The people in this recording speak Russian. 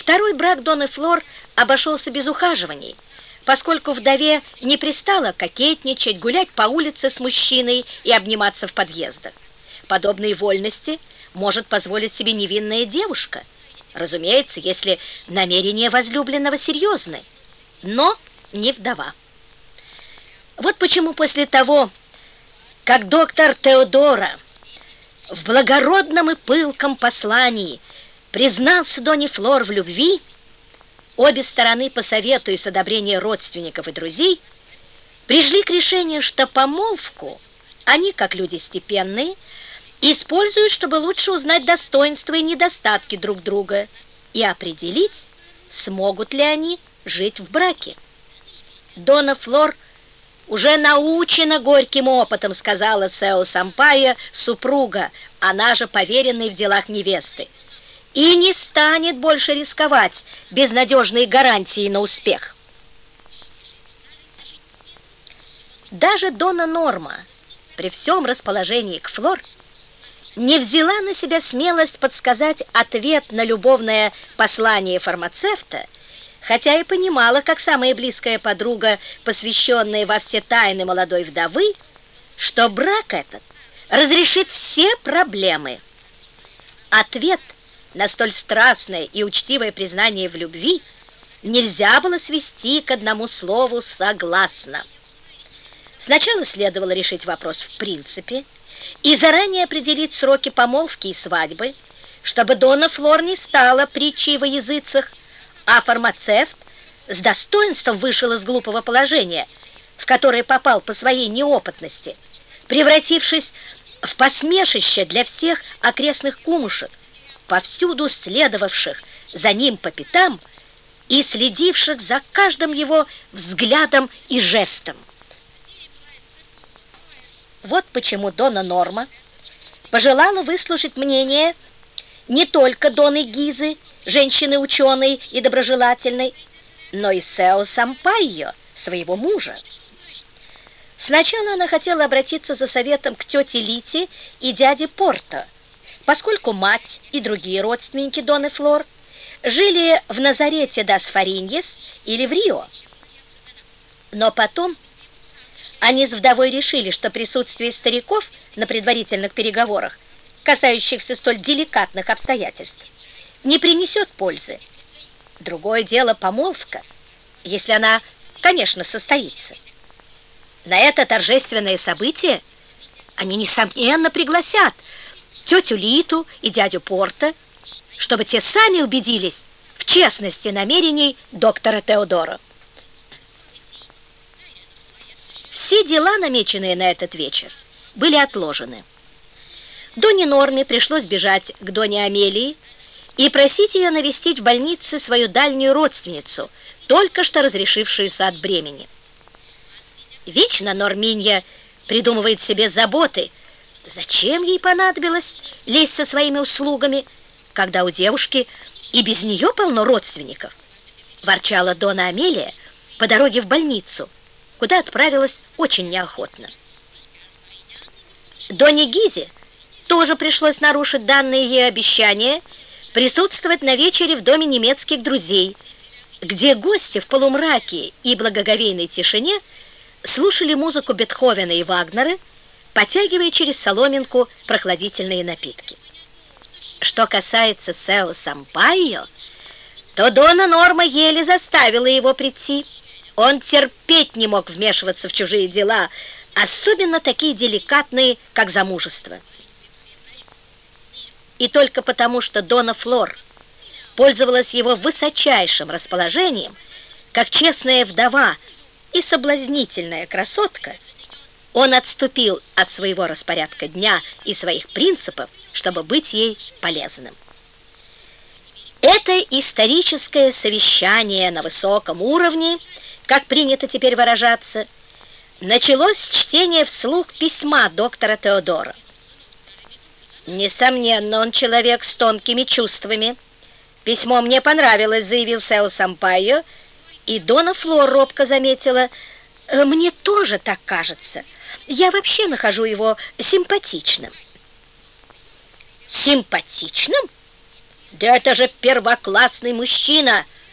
Второй брак Доны Флор обошелся без ухаживаний, поскольку вдове не пристало кокетничать, гулять по улице с мужчиной и обниматься в подъездах. Подобные вольности может позволить себе невинная девушка, разумеется, если намерения возлюбленного серьезны, но не вдова. Вот почему после того, как доктор Теодора в благородном и пылком послании признался Дони Флор в любви, обе стороны по совету и с одобрения родственников и друзей пришли к решению, что помолвку они, как люди степенные, используют, чтобы лучше узнать достоинства и недостатки друг друга и определить, смогут ли они жить в браке. Дона Флор уже научена горьким опытом, сказала Сео Сампая, супруга, она же поверенной в делах невесты и не станет больше рисковать безнадежные гарантии на успех. Даже Дона Норма, при всем расположении к Флор, не взяла на себя смелость подсказать ответ на любовное послание фармацевта, хотя и понимала, как самая близкая подруга, посвященная во все тайны молодой вдовы, что брак этот разрешит все проблемы. Ответ – на столь страстное и учтивое признание в любви нельзя было свести к одному слову «согласно». Сначала следовало решить вопрос в принципе и заранее определить сроки помолвки и свадьбы, чтобы Дона Флор не стала притчей во языцах, а фармацевт с достоинством вышел из глупого положения, в которое попал по своей неопытности, превратившись в посмешище для всех окрестных кумушек, повсюду следовавших за ним по пятам и следивших за каждым его взглядом и жестом. Вот почему Дона Норма пожелала выслушать мнение не только Доны Гизы, женщины-ученой и доброжелательной, но и Сео Сампайо, своего мужа. Сначала она хотела обратиться за советом к тете Лите и дяде Порто, поскольку мать и другие родственники Доны Флор жили в Назарете дас Фариньес или в Рио. Но потом они с вдовой решили, что присутствие стариков на предварительных переговорах, касающихся столь деликатных обстоятельств, не принесет пользы. Другое дело помолвка, если она, конечно, состоится. На это торжественное событие они, несомненно, пригласят тетю Литу и дядю Порта, чтобы те сами убедились в честности намерений доктора Теодора. Все дела, намеченные на этот вечер, были отложены. Доне Норме пришлось бежать к Доне Амелии и просить ее навестить в больнице свою дальнюю родственницу, только что разрешившуюся от бремени. Вечно Норминья придумывает себе заботы, Зачем ей понадобилось лезть со своими услугами, когда у девушки и без нее полно родственников? Ворчала Дона Амелия по дороге в больницу, куда отправилась очень неохотно. Доне Гизе тоже пришлось нарушить данные ей обещания присутствовать на вечере в доме немецких друзей, где гости в полумраке и благоговейной тишине слушали музыку Бетховена и Вагнера, потягивая через соломинку прохладительные напитки. Что касается Сео Сампайо, то Дона Норма еле заставила его прийти. Он терпеть не мог вмешиваться в чужие дела, особенно такие деликатные, как замужество. И только потому, что Дона Флор пользовалась его высочайшим расположением, как честная вдова и соблазнительная красотка, он отступил от своего распорядка дня и своих принципов, чтобы быть ей полезным. Это историческое совещание на высоком уровне, как принято теперь выражаться, началось с чтения вслух письма доктора Теодора. Несомненно, он человек с тонкими чувствами. Письмо мне понравилось, заявил Сео Сампайо, и Дона Флор робко заметила, «Мне тоже так кажется». Я вообще нахожу его симпатичным. Симпатичным? Да это же первоклассный мужчина!»